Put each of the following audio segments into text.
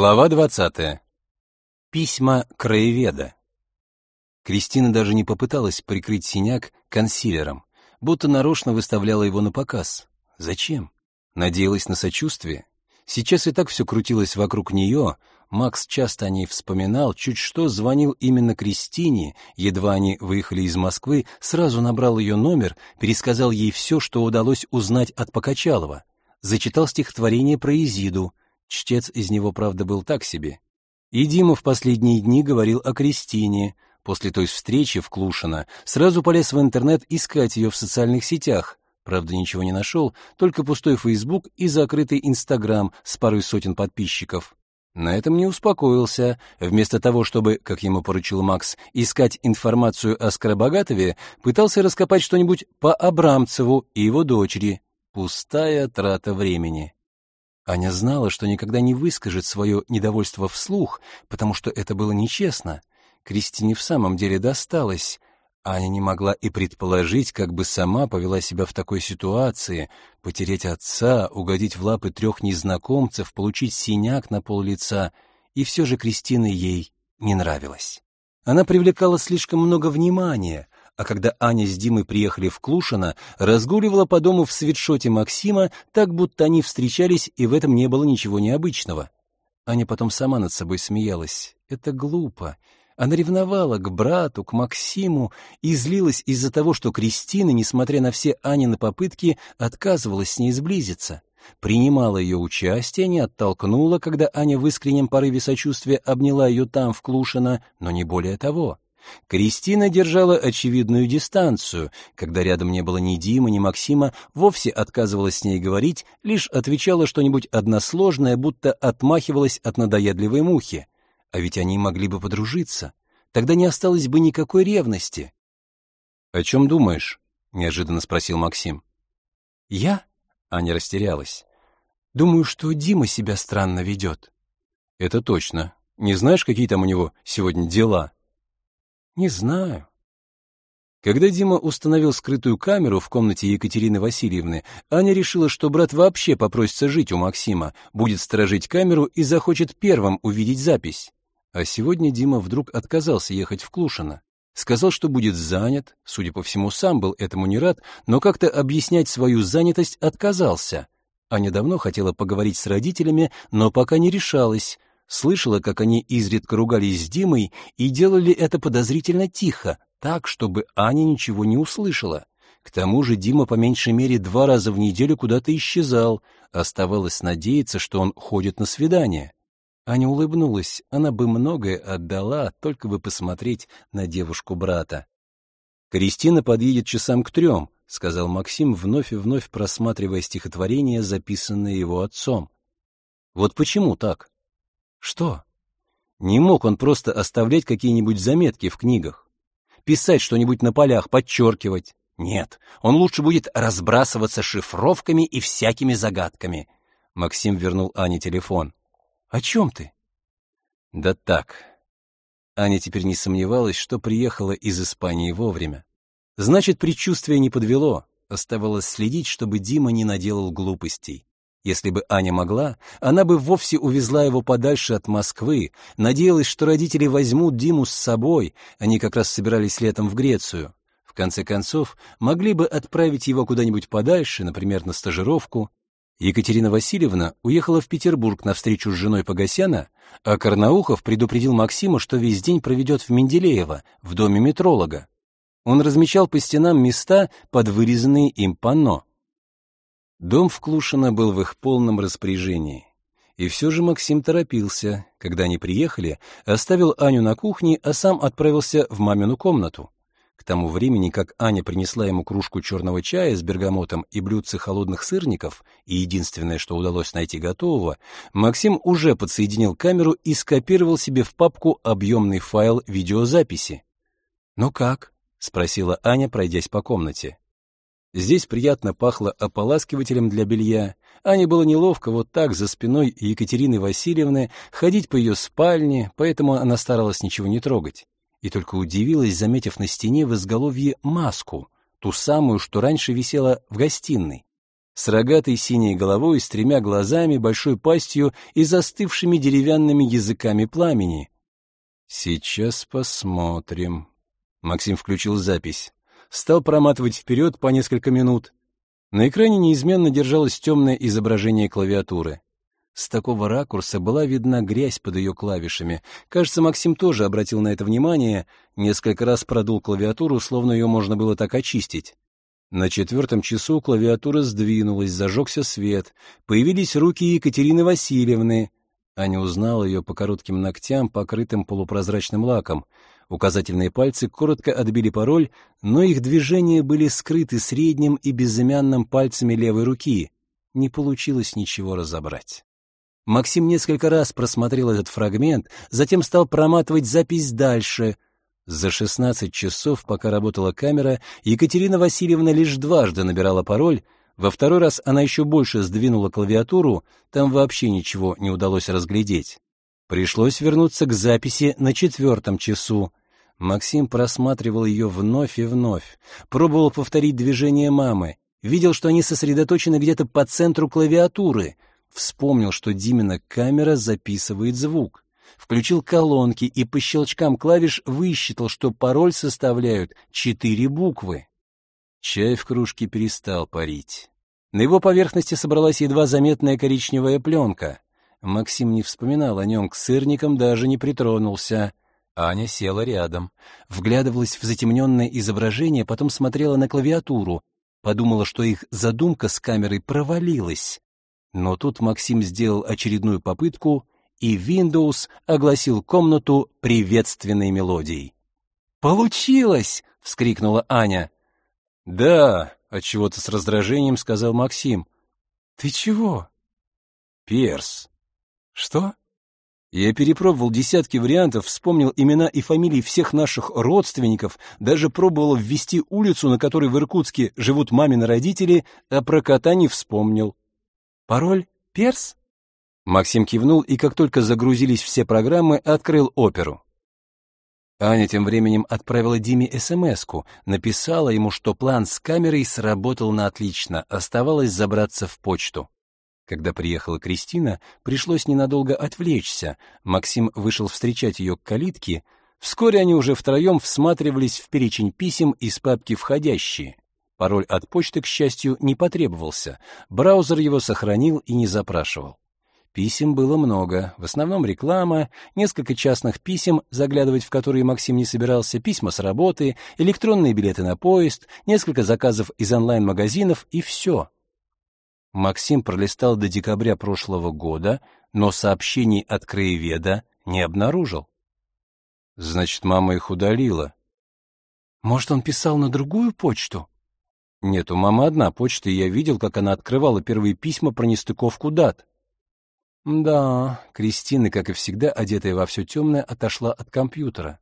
Глава 20. Письма краеведа. Кристина даже не попыталась прикрыть синяк консилером, будто нарочно выставляла его на показ. Зачем? Надеялась на сочувствие? Сейчас и так все крутилось вокруг нее, Макс часто о ней вспоминал, чуть что звонил именно Кристине, едва они выехали из Москвы, сразу набрал ее номер, пересказал ей все, что удалось узнать от Покачалова. Зачитал стихотворение про Изиду — Чтец из него, правда, был так себе. И Дима в последние дни говорил о Кристине. После той встречи в Клушино сразу полез в интернет искать ее в социальных сетях. Правда, ничего не нашел, только пустой Фейсбук и закрытый Инстаграм с парой сотен подписчиков. На этом не успокоился. Вместо того, чтобы, как ему поручил Макс, искать информацию о Скоробогатове, пытался раскопать что-нибудь по Абрамцеву и его дочери. Пустая трата времени. Аня знала, что никогда не выскажет свое недовольство вслух, потому что это было нечестно. Кристине в самом деле досталось. Аня не могла и предположить, как бы сама повела себя в такой ситуации, потерять отца, угодить в лапы трех незнакомцев, получить синяк на пол лица, и все же Кристина ей не нравилась. Она привлекала слишком много внимания, а когда Аня с Димой приехали в Клушино, разгуливала по дому в свитшоте Максима, так будто они встречались, и в этом не было ничего необычного. Аня потом сама над собой смеялась. Это глупо. Она ревновала к брату, к Максиму и злилась из-за того, что Кристина, несмотря на все Анины попытки, отказывалась с ней сблизиться. Принимала ее участие, не оттолкнула, когда Аня в искреннем порыве сочувствия обняла ее там, в Клушино, но не более того. Кристина держала очевидную дистанцию, когда рядом не было ни Димы, ни Максима, вовсе отказывалась с ней говорить, лишь отвечала что-нибудь односложное, будто отмахивалась от надоедливой мухи. А ведь они могли бы подружиться. Тогда не осталось бы никакой ревности. — О чем думаешь? — неожиданно спросил Максим. — Я? — Аня растерялась. — Думаю, что Дима себя странно ведет. — Это точно. Не знаешь, какие там у него сегодня дела? — не знаю. Когда Дима установил скрытую камеру в комнате Екатерины Васильевны, Аня решила, что брат вообще попросится жить у Максима, будет сторожить камеру и захочет первым увидеть запись. А сегодня Дима вдруг отказался ехать в Клушино. Сказал, что будет занят, судя по всему, сам был этому не рад, но как-то объяснять свою занятость отказался. Аня давно хотела поговорить с родителями, но пока не решалась, слышала, как они изредка ругались с Димой и делали это подозрительно тихо, так, чтобы Аня ничего не услышала. К тому же Дима по меньшей мере два раза в неделю куда-то исчезал. Оставалось надеяться, что он ходит на свидание. Аня улыбнулась, она бы многое отдала, только бы посмотреть на девушку брата. «Кристина подъедет часам к трем», — сказал Максим, вновь и вновь просматривая стихотворение, записанное его отцом. «Вот почему так?» Что? Не мог он просто оставлять какие-нибудь заметки в книгах, писать что-нибудь на полях, подчеркивать. Нет, он лучше будет разбрасываться шифровками и всякими загадками. Максим вернул Ане телефон. О чем ты? Да так. Аня теперь не сомневалась, что приехала из Испании вовремя. Значит, предчувствие не подвело. Оставалось следить, чтобы Дима не наделал глупостей. Если бы Аня могла, она бы вовсе увезла его подальше от Москвы, надеялась, что родители возьмут Диму с собой, они как раз собирались летом в Грецию. В конце концов, могли бы отправить его куда-нибудь подальше, например, на стажировку. Екатерина Васильевна уехала в Петербург на встречу с женой Погосяна, а Карнаухов предупредил Максима, что весь день проведет в Менделеево, в доме метролога. Он размечал по стенам места под вырезанные им панно. Дом в Клушино был в их полном распоряжении. И все же Максим торопился. Когда они приехали, оставил Аню на кухне, а сам отправился в мамину комнату. К тому времени, как Аня принесла ему кружку черного чая с бергамотом и блюдце холодных сырников, и единственное, что удалось найти готового, Максим уже подсоединил камеру и скопировал себе в папку объемный файл видеозаписи. «Ну как?» — спросила Аня, пройдясь по комнате. Здесь приятно пахло ополаскивателем для белья. Ане было неловко вот так за спиной Екатерины Васильевны ходить по ее спальне, поэтому она старалась ничего не трогать. И только удивилась, заметив на стене в изголовье маску, ту самую, что раньше висела в гостиной. с рогатой синей головой, с тремя глазами, большой пастью и застывшими деревянными языками пламени. «Сейчас посмотрим». Максим включил запись. Стал проматывать вперед по несколько минут. На экране неизменно держалось темное изображение клавиатуры. С такого ракурса была видна грязь под ее клавишами. Кажется, Максим тоже обратил на это внимание, несколько раз продул клавиатуру, словно ее можно было так очистить. На четвертом часу клавиатура сдвинулась, зажегся свет. Появились руки Екатерины Васильевны. Аня узнала ее по коротким ногтям, покрытым полупрозрачным лаком. Указательные пальцы коротко отбили пароль, но их движения были скрыты средним и безымянным пальцами левой руки. Не получилось ничего разобрать. Максим несколько раз просмотрел этот фрагмент, затем стал проматывать запись дальше. За 16 часов, пока работала камера, Екатерина Васильевна лишь дважды набирала пароль, во второй раз она еще больше сдвинула клавиатуру, там вообще ничего не удалось разглядеть. Пришлось вернуться к записи на четвертом часу. Максим просматривал ее вновь и вновь, пробовал повторить движение мамы, видел, что они сосредоточены где-то по центру клавиатуры — Вспомнил, что Димина камера записывает звук. Включил колонки и по щелчкам клавиш высчитал, что пароль составляют четыре буквы. Чай в кружке перестал парить. На его поверхности собралась едва заметная коричневая пленка. Максим не вспоминал о нем, к сырникам даже не притронулся. Аня села рядом, вглядывалась в затемненное изображение, потом смотрела на клавиатуру, подумала, что их задумка с камерой провалилась. Но тут Максим сделал очередную попытку, и Windows огласил комнату приветственной мелодией. «Получилось!» — вскрикнула Аня. «Да», — отчего-то с раздражением сказал Максим. «Ты чего?» «Перс». «Что?» Я перепробовал десятки вариантов, вспомнил имена и фамилии всех наших родственников, даже пробовал ввести улицу, на которой в Иркутске живут мамины родители, а про кота не вспомнил. Пароль «Перс»?» Максим кивнул и, как только загрузились все программы, открыл оперу. Аня тем временем отправила Диме СМС-ку, написала ему, что план с камерой сработал на отлично, оставалось забраться в почту. Когда приехала Кристина, пришлось ненадолго отвлечься. Максим вышел встречать ее к калитке. Вскоре они уже втроем всматривались в перечень писем из папки «Входящие». Пароль от почты, к счастью, не потребовался. Браузер его сохранил и не запрашивал. Писем было много, в основном реклама, несколько частных писем, заглядывать в которые Максим не собирался, письма с работы, электронные билеты на поезд, несколько заказов из онлайн-магазинов и все. Максим пролистал до декабря прошлого года, но сообщений от краеведа не обнаружил. Значит, мама их удалила. Может, он писал на другую почту? Нет, у мамы одна почта, и я видел, как она открывала первые письма про нестыковку дат. Да, Кристина, как и всегда, одетая во все темное, отошла от компьютера.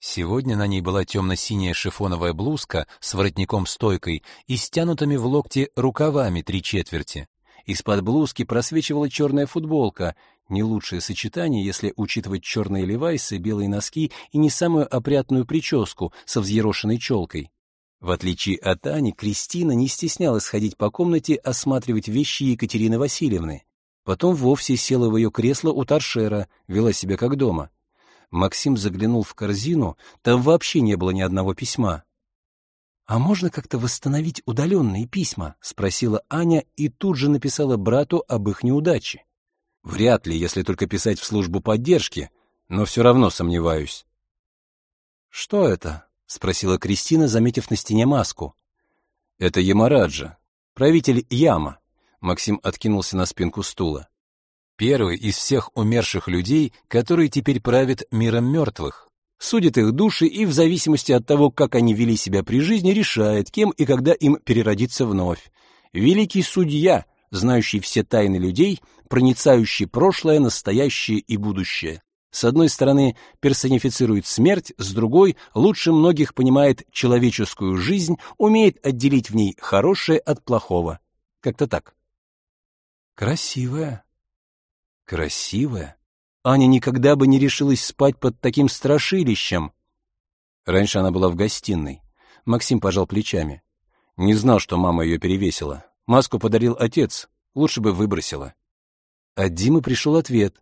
Сегодня на ней была темно-синяя шифоновая блузка с воротником-стойкой и стянутыми в локте рукавами три четверти. Из-под блузки просвечивала черная футболка, не лучшее сочетание, если учитывать черные левайсы, белые носки и не самую опрятную прическу со взъерошенной челкой. В отличие от Ани, Кристина не стеснялась ходить по комнате, осматривать вещи Екатерины Васильевны. Потом вовсе села в ее кресло у торшера, вела себя как дома. Максим заглянул в корзину, там вообще не было ни одного письма. «А можно как-то восстановить удаленные письма?» — спросила Аня и тут же написала брату об их неудаче. «Вряд ли, если только писать в службу поддержки, но все равно сомневаюсь». «Что это?» — спросила Кристина, заметив на стене маску. «Это Ямараджа, правитель Яма». Максим откинулся на спинку стула. «Первый из всех умерших людей, который теперь правит миром мертвых. Судит их души и в зависимости от того, как они вели себя при жизни, решает, кем и когда им переродиться вновь. Великий судья, знающий все тайны людей, проницающий прошлое, настоящее и будущее. С одной стороны, персонифицирует смерть, с другой, лучше многих понимает человеческую жизнь, умеет отделить в ней хорошее от плохого. Как-то так. Красивая. Красивая. Аня никогда бы не решилась спать под таким страшилищем. Раньше она была в гостиной. Максим пожал плечами. Не знал, что мама ее перевесила. Маску подарил отец, лучше бы выбросила. От Димы пришел ответ.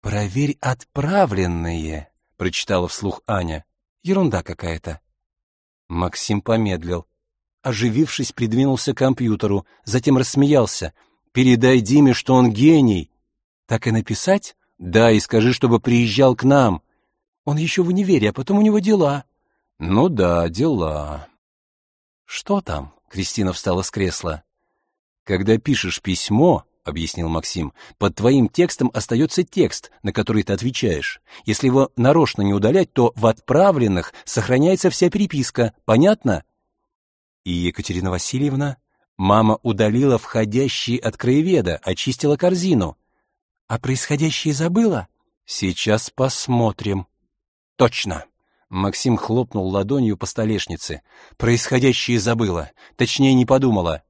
«Проверь отправленные», — прочитала вслух Аня. «Ерунда какая-то». Максим помедлил. Оживившись, придвинулся к компьютеру, затем рассмеялся. «Передай Диме, что он гений!» «Так и написать?» «Да, и скажи, чтобы приезжал к нам». «Он еще в универе, а потом у него дела». «Ну да, дела». «Что там?» — Кристина встала с кресла. «Когда пишешь письмо, — объяснил Максим, — под твоим текстом остается текст, на который ты отвечаешь. Если его нарочно не удалять, то в отправленных сохраняется вся переписка. Понятно?» И Екатерина Васильевна, мама удалила входящие от краеведа, очистила корзину. А происходящее забыла? Сейчас посмотрим. Точно. Максим хлопнул ладонью по столешнице. Происходящее забыла, точнее не подумала.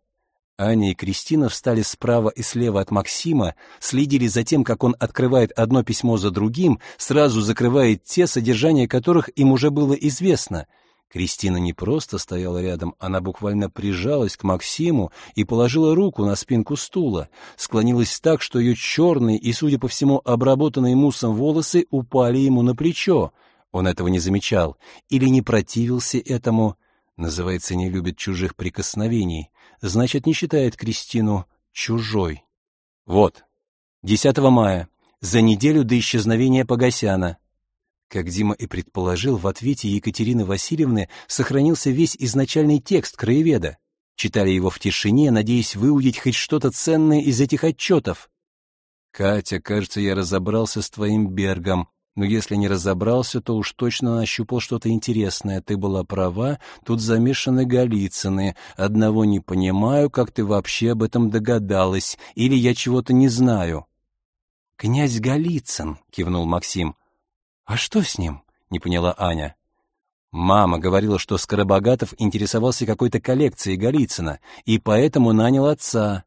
Аня и Кристина встали справа и слева от Максима, следили за тем, как он открывает одно письмо за другим, сразу закрывает те, содержание которых им уже было известно — Кристина не просто стояла рядом, она буквально прижалась к Максиму и положила руку на спинку стула, склонилась так, что ее черные и, судя по всему, обработанные муссом волосы упали ему на плечо. Он этого не замечал или не противился этому. Называется, не любит чужих прикосновений. Значит, не считает Кристину чужой. Вот, 10 мая, за неделю до исчезновения Погосяна. Как Дима и предположил, в ответе Екатерины Васильевны сохранился весь изначальный текст краеведа. Читали его в тишине, надеясь выудить хоть что-то ценное из этих отчетов. «Катя, кажется, я разобрался с твоим Бергом. Но если не разобрался, то уж точно нащупал что-то интересное. Ты была права, тут замешаны Голицыны. Одного не понимаю, как ты вообще об этом догадалась, или я чего-то не знаю». «Князь Голицын», — кивнул Максим, — «А что с ним?» — не поняла Аня. Мама говорила, что Скоробогатов интересовался какой-то коллекцией Голицына, и поэтому нанял отца.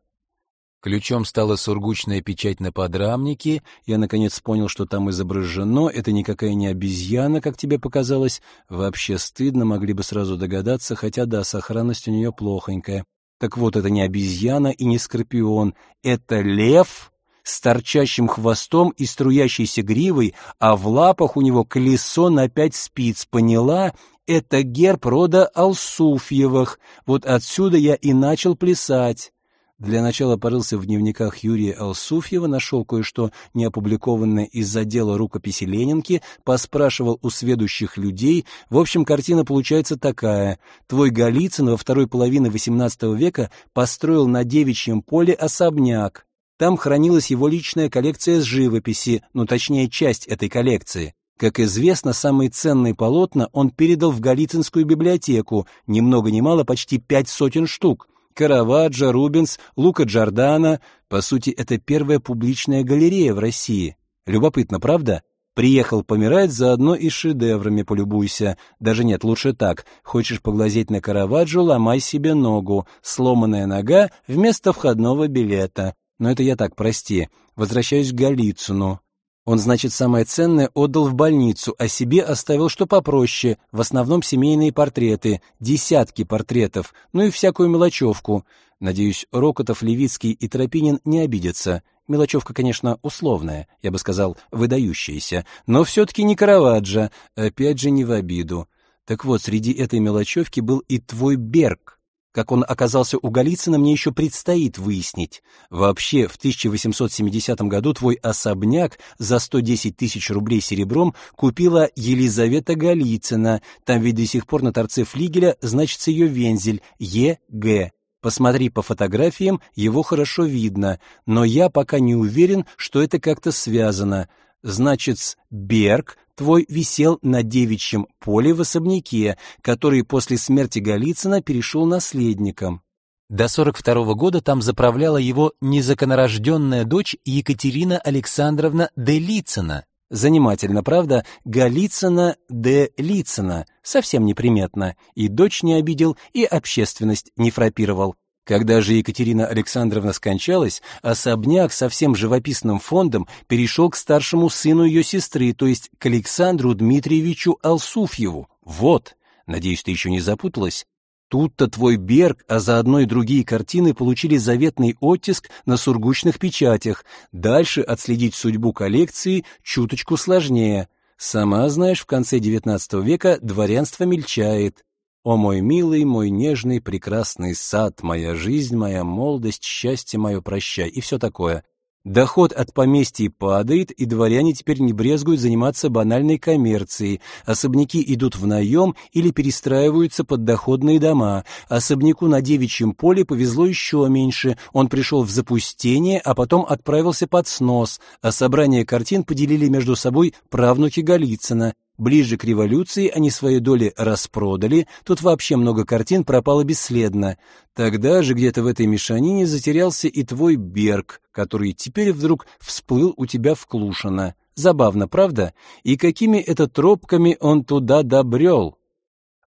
Ключом стала сургучная печать на подрамнике. Я, наконец, понял, что там изображено. Это никакая не обезьяна, как тебе показалось. Вообще стыдно, могли бы сразу догадаться, хотя да, сохранность у нее плохонькая. Так вот, это не обезьяна и не скорпион. Это лев с торчащим хвостом и струящейся гривой, а в лапах у него колесо на пять спиц. Поняла? Это герб рода Алсуфьевых. Вот отсюда я и начал плясать. Для начала порылся в дневниках Юрия Алсуфьева, нашел кое-что неопубликованное из-за дела рукописи Ленинки, поспрашивал у сведущих людей. В общем, картина получается такая. Твой Голицын во второй половине XVIII века построил на девичьем поле особняк. Там хранилась его личная коллекция с живописи, ну точнее часть этой коллекции. Как известно, самые ценные полотна он передал в Голицынскую библиотеку, ни много ни мало почти пять сотен штук. Караваджо, Рубенс, Лука Джордано. По сути, это первая публичная галерея в России. Любопытно, правда? Приехал помирать, заодно и шедеврами полюбуйся. Даже нет, лучше так. Хочешь поглазеть на Караваджо, ломай себе ногу. Сломанная нога вместо входного билета. Но это я так, прости. Возвращаюсь к Голицыну. Он, значит, самое ценное отдал в больницу, а себе оставил что попроще, в основном семейные портреты, десятки портретов, ну и всякую мелочевку. Надеюсь, Рокотов, Левицкий и Тропинин не обидятся. Мелочевка, конечно, условная, я бы сказал, выдающаяся, но все-таки не Караваджо, опять же не в обиду. Так вот, среди этой мелочевки был и твой Берг. Как он оказался у Голицына, мне еще предстоит выяснить. Вообще, в 1870 году твой особняк за 110 тысяч рублей серебром купила Елизавета Голицына. Там ведь до сих пор на торце флигеля значится ее вензель Е.Г. Посмотри по фотографиям, его хорошо видно, но я пока не уверен, что это как-то связано. Значит, Берг твой висел на девичьем поле в особняке, который после смерти Голицына перешел наследникам. До 42 -го года там заправляла его незаконорожденная дочь Екатерина Александровна де Лицина. Занимательно, правда? Голицына де Лицина. Совсем неприметно. И дочь не обидел, и общественность не фрапировал. Когда же Екатерина Александровна скончалась, особняк со всем живописным фондом перешел к старшему сыну ее сестры, то есть к Александру Дмитриевичу Алсуфьеву. Вот, надеюсь, ты еще не запуталась. Тут-то твой Берг, а заодно и другие картины получили заветный оттиск на сургучных печатях. Дальше отследить судьбу коллекции чуточку сложнее. Сама знаешь, в конце XIX века дворянство мельчает. О мой милый, мой нежный, прекрасный сад, моя жизнь, моя молодость, счастье мое, прощай, и все такое. Доход от поместья падает, и дворяне теперь не брезгуют заниматься банальной коммерцией. Особняки идут в наем или перестраиваются под доходные дома. Особняку на девичьем поле повезло еще меньше. Он пришел в запустение, а потом отправился под снос, а собрание картин поделили между собой правнуки Голицына. Ближе к революции они свои доли распродали, тут вообще много картин пропало бесследно. Тогда же где-то в этой мешанине затерялся и твой Берг, который теперь вдруг всплыл у тебя в Клушино. Забавно, правда? И какими это тропками он туда добрел?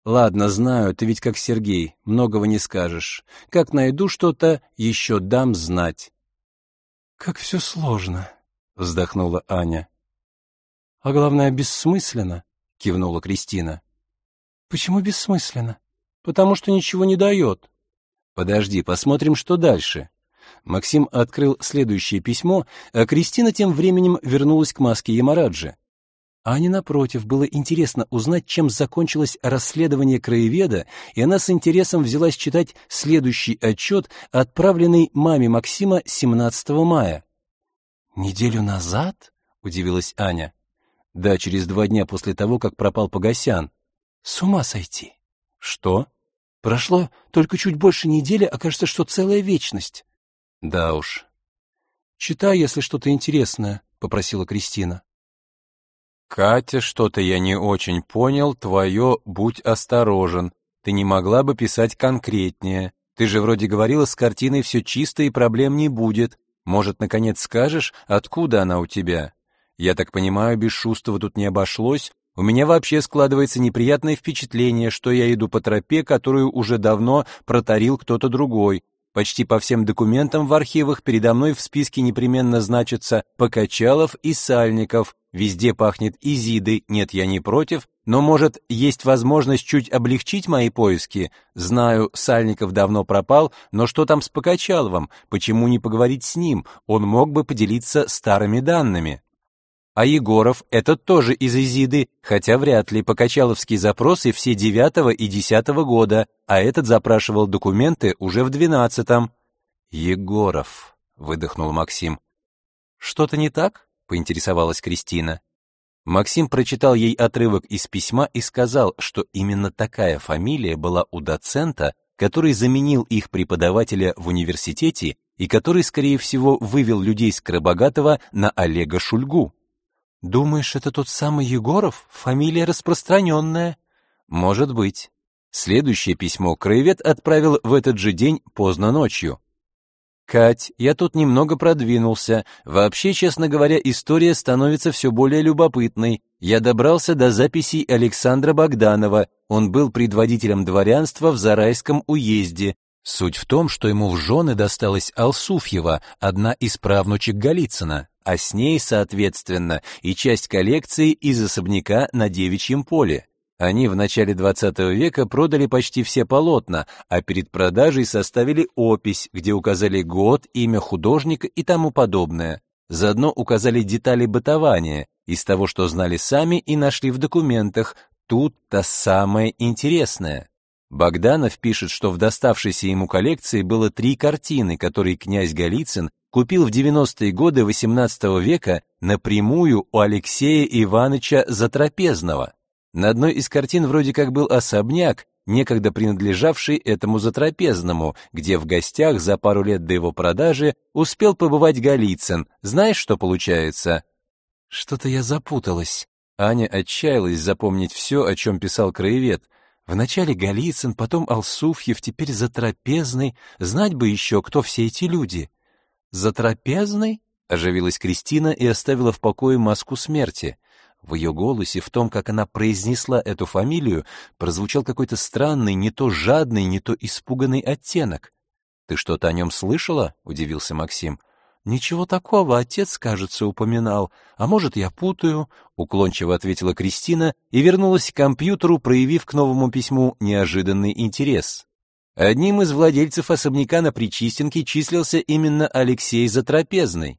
Ладно, знаю, ты ведь как Сергей, многого не скажешь. Как найду что-то, еще дам знать. Как все сложно, вздохнула Аня. А главное, бессмысленно, кивнула Кристина. Почему бессмысленно? Потому что ничего не дает. Подожди, посмотрим, что дальше. Максим открыл следующее письмо, а Кристина тем временем вернулась к маске Ямараджи. Ане, напротив, было интересно узнать, чем закончилось расследование краеведа, и она с интересом взялась читать следующий отчет, отправленный маме Максима 17 мая. «Неделю назад?» — удивилась Аня. Да, через два дня после того, как пропал Погосян. С ума сойти. Что? Прошло только чуть больше недели, а кажется, что целая вечность. Да уж. Читай, если что-то интересное, попросила Кристина. Катя, что-то я не очень понял, твое «будь осторожен». Ты не могла бы писать конкретнее. Ты же вроде говорила, с картиной все чисто и проблем не будет. Может, наконец скажешь, откуда она у тебя? Я так понимаю, без Шустова тут не обошлось. У меня вообще складывается неприятное впечатление, что я иду по тропе, которую уже давно протарил кто-то другой. Почти по всем документам в архивах передо мной в списке непременно значатся Покачалов и Сальников. Везде пахнет Изидой, нет, я не против, но, может, есть возможность чуть облегчить мои поиски? Знаю, Сальников давно пропал, но что там с Покачаловым? Почему не поговорить с ним? Он мог бы поделиться старыми данными. А Егоров — это тоже из Изиды, хотя вряд ли покачаловские запросы все девятого и десятого года, а этот запрашивал документы уже в двенадцатом. Егоров, выдохнул Максим. Что-то не так? поинтересовалась Кристина. Максим прочитал ей отрывок из письма и сказал, что именно такая фамилия была у доцента, который заменил их преподавателя в университете и который, скорее всего, вывел людей Скоробогатого на Олега Шульгу. Думаешь, это тот самый Егоров? Фамилия распространенная?» «Может быть». Следующее письмо краевед отправил в этот же день поздно ночью. «Кать, я тут немного продвинулся. Вообще, честно говоря, история становится все более любопытной. Я добрался до записей Александра Богданова. Он был предводителем дворянства в Зарайском уезде. Суть в том, что ему в жены досталась Алсуфьева, одна из правнучек Голицына а с ней, соответственно, и часть коллекции из особняка на Девичьем поле. Они в начале XX века продали почти все полотна, а перед продажей составили опись, где указали год, имя художника и тому подобное. Заодно указали детали бытования, из того, что знали сами и нашли в документах. Тут-то самое интересное. Богданов пишет, что в доставшейся ему коллекции было три картины, которые князь Голицын купил в 90-е годы XVIII века напрямую у Алексея Ивановича Затрапезного. На одной из картин вроде как был особняк, некогда принадлежавший этому Затрапезному, где в гостях за пару лет до его продажи успел побывать Голицын. Знаешь, что получается? Что-то я запуталась. Аня отчаялась запомнить все, о чем писал краевед. Вначале Голицын, потом Алсуфьев, теперь Затрапезный. Знать бы еще, кто все эти люди. «За трапезной?» — оживилась Кристина и оставила в покое маску смерти. В ее голосе, в том, как она произнесла эту фамилию, прозвучал какой-то странный, не то жадный, не то испуганный оттенок. «Ты что-то о нем слышала?» — удивился Максим. «Ничего такого, отец, кажется, упоминал. А может, я путаю?» — уклончиво ответила Кристина и вернулась к компьютеру, проявив к новому письму неожиданный интерес. Одним из владельцев особняка на Причистенке числился именно Алексей Затрапезный.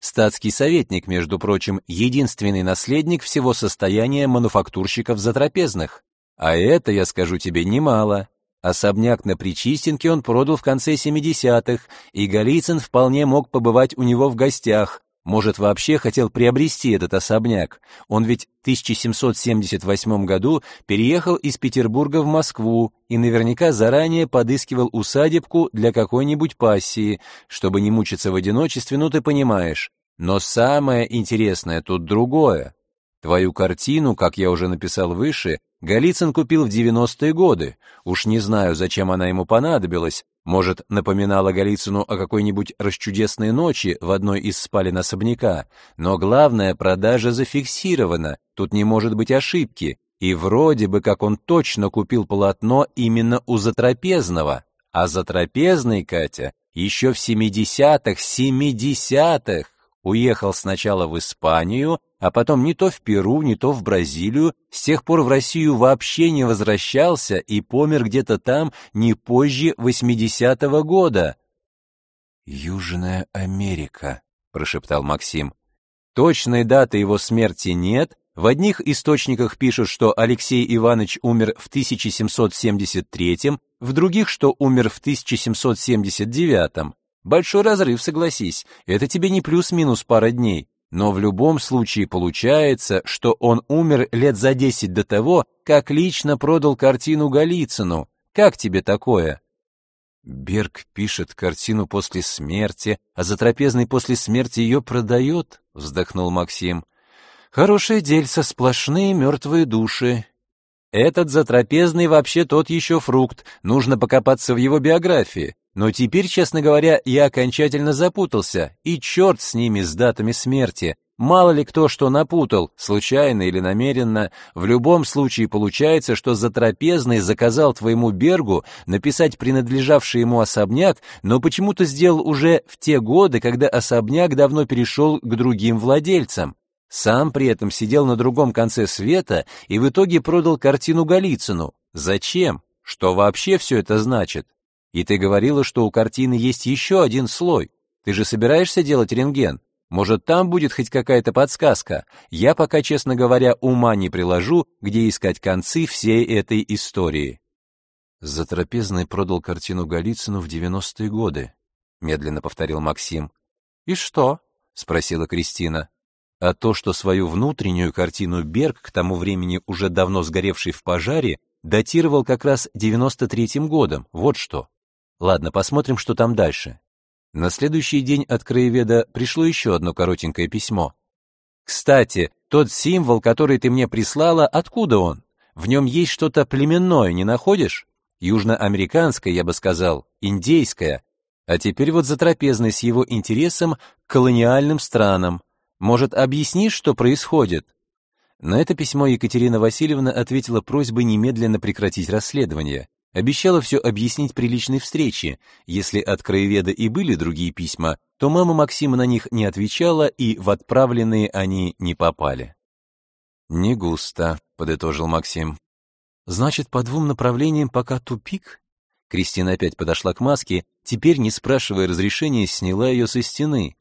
Статский советник, между прочим, единственный наследник всего состояния мануфактурщиков Затрапезных. А это, я скажу тебе, немало. Особняк на Причистенке он продал в конце 70-х, и Голицын вполне мог побывать у него в гостях, может, вообще хотел приобрести этот особняк. Он ведь в 1778 году переехал из Петербурга в Москву и наверняка заранее подыскивал усадебку для какой-нибудь пассии, чтобы не мучиться в одиночестве, ну ты понимаешь. Но самое интересное тут другое. Твою картину, как я уже написал выше, Голицын купил в 90-е годы. Уж не знаю, зачем она ему понадобилась, может, напоминала Голицыну о какой-нибудь расчудесной ночи в одной из спален особняка, но главное, продажа зафиксирована, тут не может быть ошибки, и вроде бы как он точно купил полотно именно у Затрапезного, а Затрапезный, Катя, еще в 70-х, 70-х уехал сначала в Испанию, а потом не то в Перу, не то в Бразилию, с тех пор в Россию вообще не возвращался и помер где-то там не позже 80-го года. «Южная Америка», — прошептал Максим. Точной даты его смерти нет, в одних источниках пишут, что Алексей Иванович умер в 1773, в других, что умер в 1779. Большой разрыв, согласись, это тебе не плюс-минус пара дней. Но в любом случае получается, что он умер лет за десять до того, как лично продал картину Голицыну. Как тебе такое? Берг пишет картину после смерти, а Затрапезный после смерти ее продает, вздохнул Максим. Хорошее дельце, сплошные мертвые души. Этот Затрапезный вообще тот еще фрукт, нужно покопаться в его биографии. Но теперь, честно говоря, я окончательно запутался, и черт с ними, с датами смерти. Мало ли кто что напутал, случайно или намеренно, в любом случае получается, что Затрапезный заказал твоему Бергу написать принадлежавший ему особняк, но почему-то сделал уже в те годы, когда особняк давно перешел к другим владельцам. Сам при этом сидел на другом конце света и в итоге продал картину Голицыну. Зачем? Что вообще все это значит? И ты говорила, что у картины есть еще один слой. Ты же собираешься делать рентген? Может, там будет хоть какая-то подсказка? Я пока, честно говоря, ума не приложу, где искать концы всей этой истории. Затрапезный продал картину Голицыну в 90-е годы, медленно повторил Максим. И что? спросила Кристина. А то, что свою внутреннюю картину Берг, к тому времени уже давно сгоревший в пожаре, датировал как раз 93-м годом. Вот что. Ладно, посмотрим, что там дальше. На следующий день от краеведа пришло еще одно коротенькое письмо. Кстати, тот символ, который ты мне прислала, откуда он? В нем есть что-то племенное, не находишь? Южноамериканское, я бы сказал, индейское. А теперь вот затрапезный с его интересом к колониальным странам. Может, объяснишь, что происходит? На это письмо Екатерина Васильевна ответила просьбой немедленно прекратить расследование. Обещала все объяснить при личной встрече. Если от краеведа и были другие письма, то мама Максима на них не отвечала, и в отправленные они не попали. «Не густо», — подытожил Максим. «Значит, по двум направлениям пока тупик?» Кристина опять подошла к маске, теперь, не спрашивая разрешения, сняла ее со стены.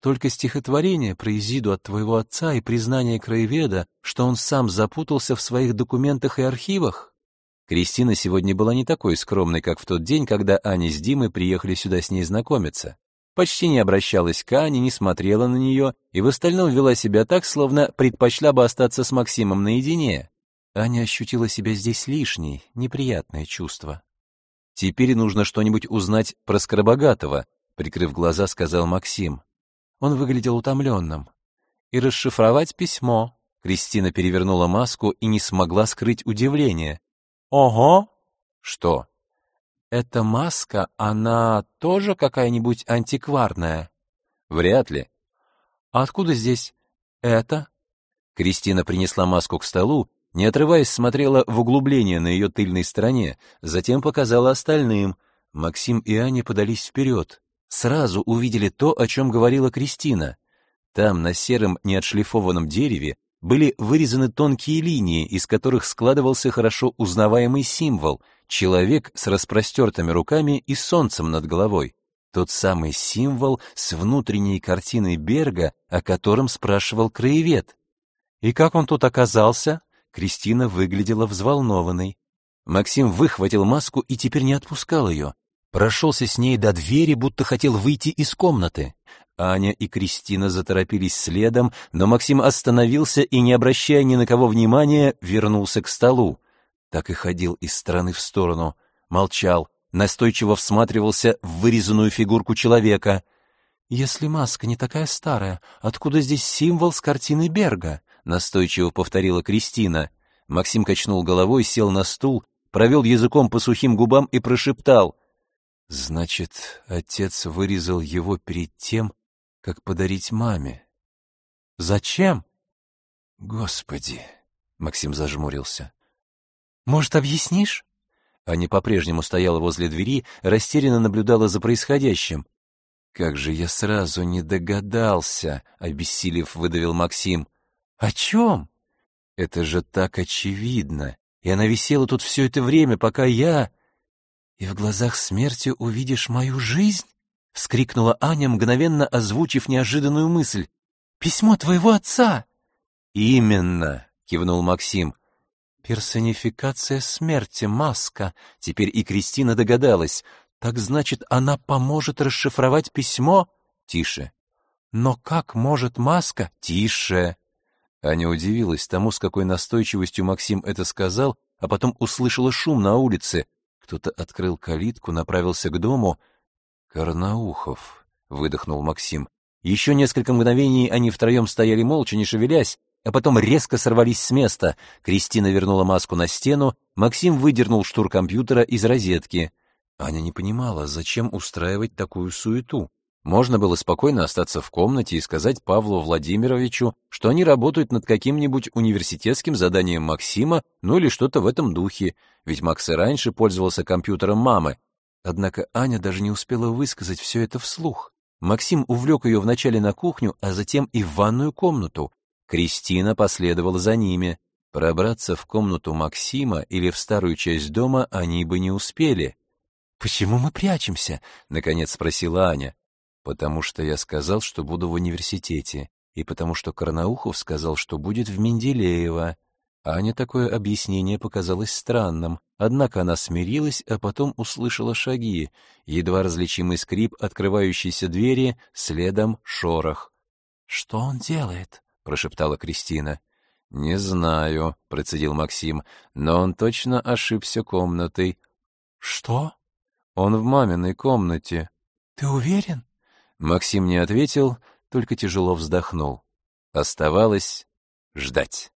Только стихотворение про Изиду от твоего отца и признание краеведа, что он сам запутался в своих документах и архивах? Кристина сегодня была не такой скромной, как в тот день, когда Аня с Димой приехали сюда с ней знакомиться. Почти не обращалась к Ане, не смотрела на нее и в остальном вела себя так, словно предпочла бы остаться с Максимом наедине. Аня ощутила себя здесь лишней, неприятное чувство. «Теперь нужно что-нибудь узнать про Скоробогатого», — прикрыв глаза, сказал Максим. Он выглядел утомленным. «И расшифровать письмо». Кристина перевернула маску и не смогла скрыть удивление. Ого! Что? Эта маска, она тоже какая-нибудь антикварная? Вряд ли. А откуда здесь это? Кристина принесла маску к столу, не отрываясь, смотрела в углубление на ее тыльной стороне, затем показала остальным. Максим и Аня подались вперед. Сразу увидели то, о чем говорила Кристина. Там, на сером неотшлифованном дереве, были вырезаны тонкие линии, из которых складывался хорошо узнаваемый символ — человек с распростертыми руками и солнцем над головой. Тот самый символ с внутренней картиной Берга, о котором спрашивал краевед. И как он тут оказался? Кристина выглядела взволнованной. Максим выхватил маску и теперь не отпускал ее. Прошелся с ней до двери, будто хотел выйти из комнаты. Аня и Кристина заторопились следом, но Максим остановился и, не обращая ни на кого внимания, вернулся к столу. Так и ходил из стороны в сторону, молчал, настойчиво всматривался в вырезанную фигурку человека. «Если маска не такая старая, откуда здесь символ с картины Берга?» — настойчиво повторила Кристина. Максим качнул головой, сел на стул, провел языком по сухим губам и прошептал. «Значит, отец вырезал его перед тем, как подарить маме». «Зачем?» «Господи!» — Максим зажмурился. «Может, объяснишь?» Аня по-прежнему стояла возле двери, растерянно наблюдала за происходящим. «Как же я сразу не догадался!» — обессилев, выдавил Максим. «О чем?» «Это же так очевидно! И она висела тут все это время, пока я...» «И в глазах смерти увидишь мою жизнь?» — вскрикнула Аня, мгновенно озвучив неожиданную мысль. «Письмо твоего отца!» «Именно!» — кивнул Максим. Персонификация смерти, маска. Теперь и Кристина догадалась. Так значит, она поможет расшифровать письмо? Тише. Но как может маска? Тише. Аня удивилась тому, с какой настойчивостью Максим это сказал, а потом услышала шум на улице. Кто-то открыл калитку, направился к дому. «Карнаухов», — выдохнул Максим. Еще несколько мгновений они втроем стояли молча, не шевелясь, а потом резко сорвались с места. Кристина вернула маску на стену, Максим выдернул штур компьютера из розетки. Аня не понимала, зачем устраивать такую суету. Можно было спокойно остаться в комнате и сказать Павлу Владимировичу, что они работают над каким-нибудь университетским заданием Максима, ну или что-то в этом духе, ведь Макс и раньше пользовался компьютером мамы. Однако Аня даже не успела высказать все это вслух. Максим увлек ее вначале на кухню, а затем и в ванную комнату. Кристина последовала за ними. Пробраться в комнату Максима или в старую часть дома они бы не успели. «Почему мы прячемся?» — наконец спросила Аня. «Потому что я сказал, что буду в университете, и потому что Карнаухов сказал, что будет в Менделеево». Аня такое объяснение показалось странным, однако она смирилась, а потом услышала шаги, едва различимый скрип открывающейся двери, следом шорох. «Что он делает?» — прошептала Кристина. «Не знаю», — процедил Максим, — «но он точно ошибся комнатой». «Что?» «Он в маминой комнате». «Ты уверен?» Максим не ответил, только тяжело вздохнул. Оставалось ждать.